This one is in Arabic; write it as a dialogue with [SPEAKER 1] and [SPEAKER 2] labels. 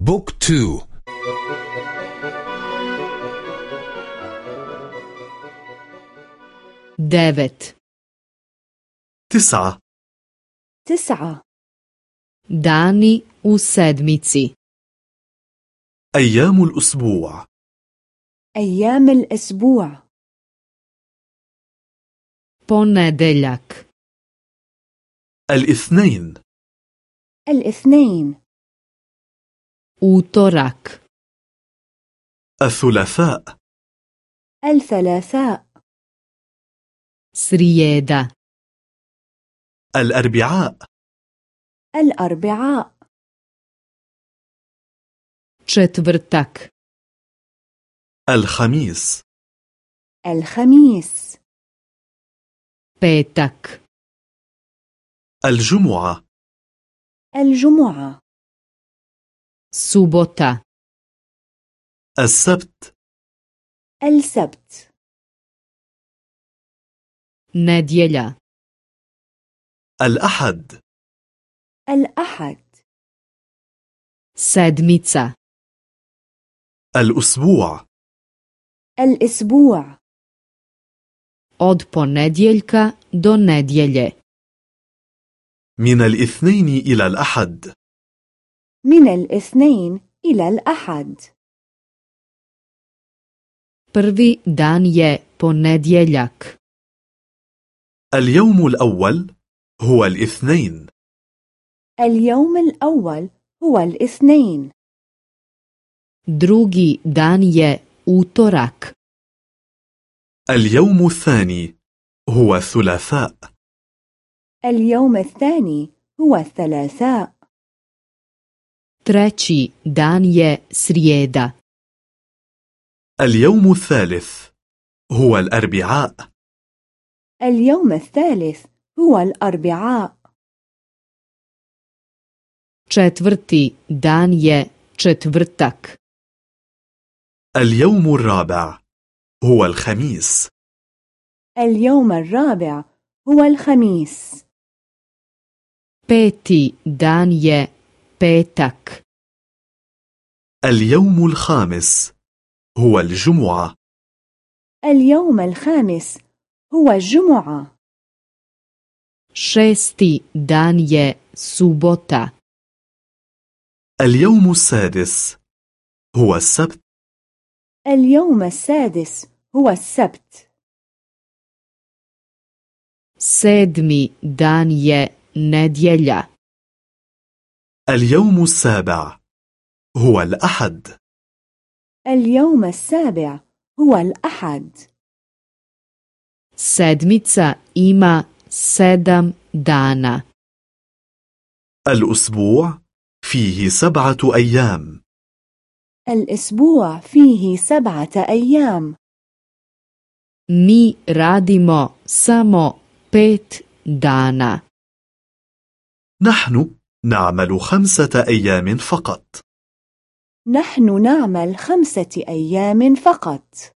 [SPEAKER 1] بوك تو.
[SPEAKER 2] دافت
[SPEAKER 3] تسعة.
[SPEAKER 4] تسعة.
[SPEAKER 2] داني sedmici
[SPEAKER 3] أيام الأسبوع.
[SPEAKER 4] أيام الأسبوع.
[SPEAKER 2] ponedeljak
[SPEAKER 3] الإثنين.
[SPEAKER 4] الإثنين.
[SPEAKER 2] Utorak.
[SPEAKER 3] الثلاثاء.
[SPEAKER 4] الثلاثاء.
[SPEAKER 2] Srijeda.
[SPEAKER 3] الأربعاء.
[SPEAKER 4] الأربعاء.
[SPEAKER 2] Četvrtak.
[SPEAKER 3] الخميس.
[SPEAKER 4] الخميس.
[SPEAKER 2] Petak.
[SPEAKER 3] الجمعة.
[SPEAKER 4] الجمعة.
[SPEAKER 2] Subota.
[SPEAKER 3] السبت.
[SPEAKER 4] السبت.
[SPEAKER 2] Nedjelja.
[SPEAKER 3] الأحد.
[SPEAKER 4] الأحد.
[SPEAKER 2] Sedmica.
[SPEAKER 3] الأسبوع.
[SPEAKER 4] الأسبوع.
[SPEAKER 2] Od ponedjeljka do nedjelje.
[SPEAKER 3] من الاثنين إلى الأحد.
[SPEAKER 4] من الاثنين إلى الأحد.
[SPEAKER 2] Prvi dan je ponedjeljak.
[SPEAKER 3] اليوم الأول هو الاثنين.
[SPEAKER 4] اليوم الأول هو الاثنين.
[SPEAKER 2] Drugi dan je utorak.
[SPEAKER 3] اليوم الثاني هو الثلاثاء
[SPEAKER 4] اليوم الثاني هو الثلاثاء
[SPEAKER 2] treći dan je srijeda.
[SPEAKER 3] اليوم الثالث هو الأربعاء.
[SPEAKER 4] اليوم الثالث هو الأربعاء.
[SPEAKER 2] Četvrti dan je četvrtak.
[SPEAKER 3] اليوم الرابع هو الخميس.
[SPEAKER 4] اليوم الرابع هو الخميس.
[SPEAKER 2] Peti dan je petak
[SPEAKER 3] اليوم الخامس هو الجمعة.
[SPEAKER 4] اليوم الخامس هو الجمعة.
[SPEAKER 2] Šesti dan je subota.
[SPEAKER 3] اليوم السادس هو السبت.
[SPEAKER 4] اليوم السادس هو السبت.
[SPEAKER 2] Sedmi dan je nedjelja.
[SPEAKER 3] اليوم السابع هو الأحد.
[SPEAKER 4] اليوم السابع هو الأحد.
[SPEAKER 2] sedmica ima sedam dana
[SPEAKER 3] الأسبوع فيه سبعة أيام.
[SPEAKER 4] الأسبوع فيه سبعة أيام.
[SPEAKER 2] mi radimo samo pet dana
[SPEAKER 3] نحن نعمل خمسة أيام فقط.
[SPEAKER 4] نحن نعمل خمسة أيام فقط.